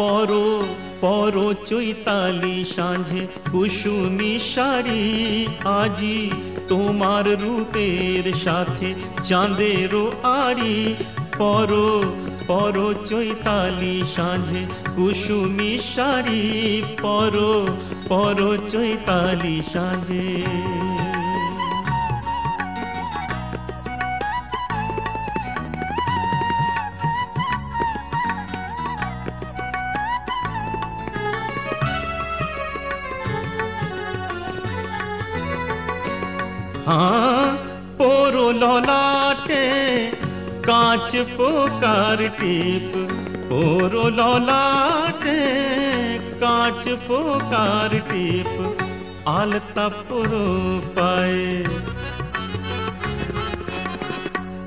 পর পর চৈতালি সাঁঝে কুসুমি শাড়ি। আজি তোমার রূপের সাথে চাঁদেরও আড়ি। পর পর চৈতালি সাঁঝে কুসুমি শাড়ি। পর পর চৈতালি সাঁঝে। हाँ पोरो लौलाटे, कांच पोकार टीप। पोरो लौलाटे, कांच पोकार टीप। आलता तपुरो पाए।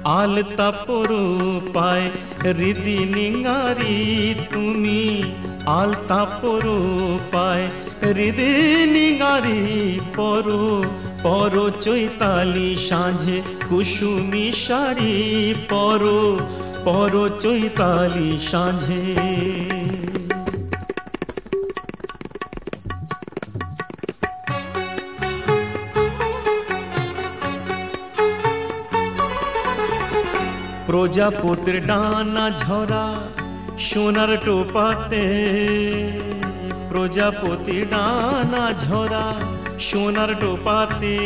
आलता तपुरो पाए, रिदि निंगारी तुमी। आलता तपुरो पाए, रिदि निंगारी पोरो। পর চৈতালি সাঁঝে কুসুমি শাড়ি, পর পর চৈতালি সাঁঝে। প্রজাপতির ডানা ঝরা সোনার টোপাতে প্রজাপতি ডানা ঝরা সোনার টোপাতে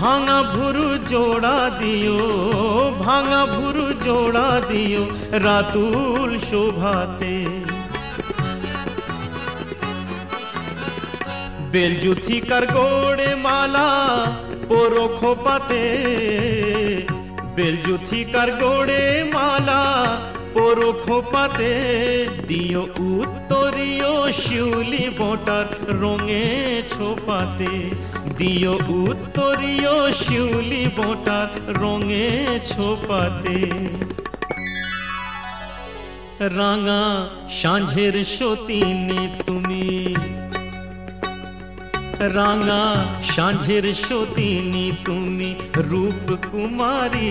ভাঙা ভুরু জোড়া দিও, ভাঙা ভুরু জোড়া দিও রাতুল শোভাতে। বেলজুথিকার গোড়ে মালা পোরো খোপাতে বেলজুথিকার গোড়ে মালা পোরো খোপাতে দিও উত্তরীয় শিউলি বোটার রঙে ছোপাতে। দিও উত্তরীয় শিউলি বোটার রঙে ছোপাতে। রাঙা সাঁঝের সতিনী তুমি রাঙা সাঁঝের সতিনী তুমি রূপ কুমারী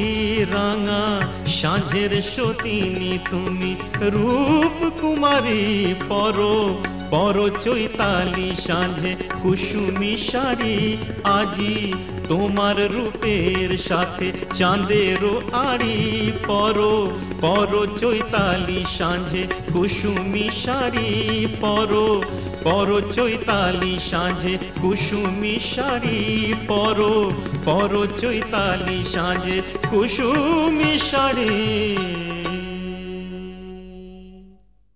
রাঙা সাঁঝের সতিনী তুমি রূপ কুমারী পর পর চৈতালি সাঁঝে কুসুমি শাড়ি। আজি তোমার রূপের সাথে চাঁদেরও আড়ি। পর পর চৈতালি সাঁঝে কুসুমি শাড়ি। পর পর চৈতালি সাঁঝে কুসুমি শাড়ি পর পর চৈতালি সাজে কুসুমি শাড়ি।